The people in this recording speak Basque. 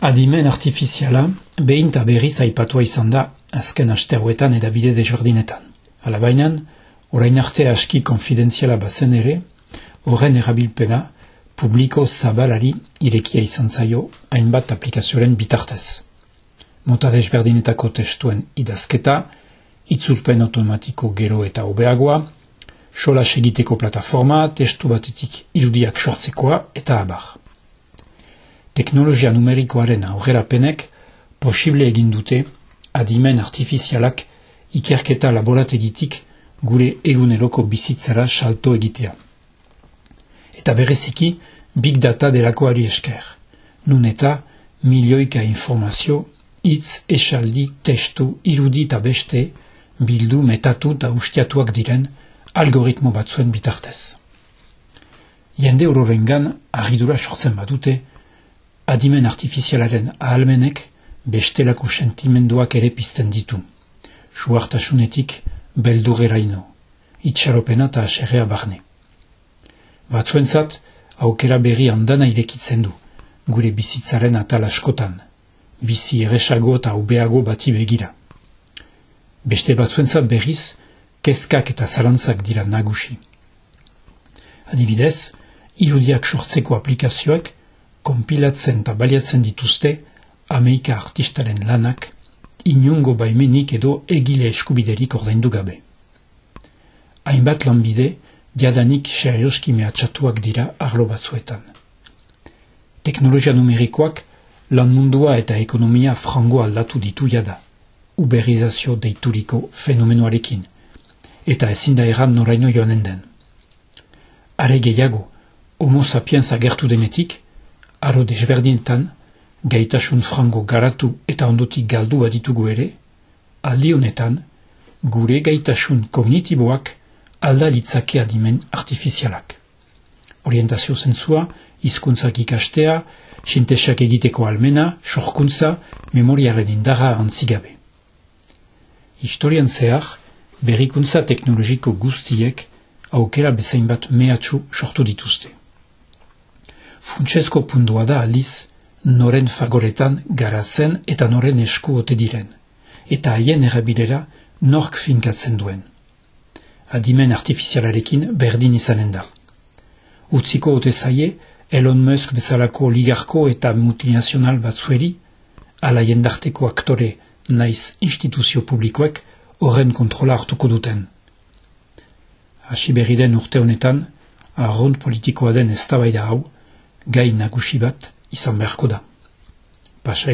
Adimen artifiziala behin eta berriz aipatua izan da azken asteruetan edabide desberdinetan. Hala bainan, orain arte aski konfidenziala bazen ere, horren erabilpena publiko zabalari irekia izan zaio hainbat aplikazioaren bitartez. Mota desberdinetako testuen idazketa, itzulpen automatiko gero eta obeagoa, sola segiteko plataforma, testu batetik irudiak sortzekoa eta abar teknologia numerikoaren aurrerapenek posible egin dute adimen artifizialak ikerketa laborategitik gure eguneroko bizitzara salto egitea. Eta bereziki, big data delakoari esker. Nun eta milioika informazio, hitz, esaldi, testu, irudi eta beste, bildu, metatu eta ustiatuak diren algoritmo batzuen bitartez. Jende hororengan, arridura sortzen badute, adimen artifizialaren ahalmenek bestelako sentimenduak ere pizten ditu. Suartasunetik beldugeraino, itxaropena eta aserrea barne. Batzuentzat, aukera berri handana irekitzen du, gure bizitzaren atal askotan, bizi eresago eta ubeago bati begira. Beste batzuentzat berriz, kezkak eta zalantzak dira nagusi. Adibidez, irudiak sortzeko aplikazioak konpilatzen eta baliatzen dituzte Amerika artistaren lanak inungo baimenik edo egile eskubiderik ordaindu gabe. Hainbat lanbide, diadanik serioski mehatxatuak dira arlo batzuetan. Teknologia numerikoak lan mundua eta ekonomia frango aldatu ditu jada, uberizazio deituriko fenomenoarekin, eta ezin da erran noraino joanen den. Are gehiago, homo sapiens agertu denetik, aro desberdinetan, gaitasun frango garatu eta ondotik galdu aditugu ere, aldi honetan, gure gaitasun kognitiboak alda litzake adimen artifizialak. Orientazio zentzua, hizkuntzak ikastea, sintesak egiteko almena, sorkuntza, memoriaren indarra antzigabe. Historian zehar, berrikuntza teknologiko guztiek aukera bezain bat mehatxu sortu dituzte. Funtsesko pundua da aliz, noren fagoretan garazen eta noren esku ote diren, eta haien erabilera nork finkatzen duen. Adimen artifizialarekin berdin izanen da. Utziko ote zaie, Elon Musk bezalako oligarko eta multinazional batzueri, ala jendarteko aktore naiz instituzio publikoek horren kontrola hartuko duten. Asi berri den urte honetan, arrond politikoa den ez hau, gai nagusi bat izan beharko da. Pasa.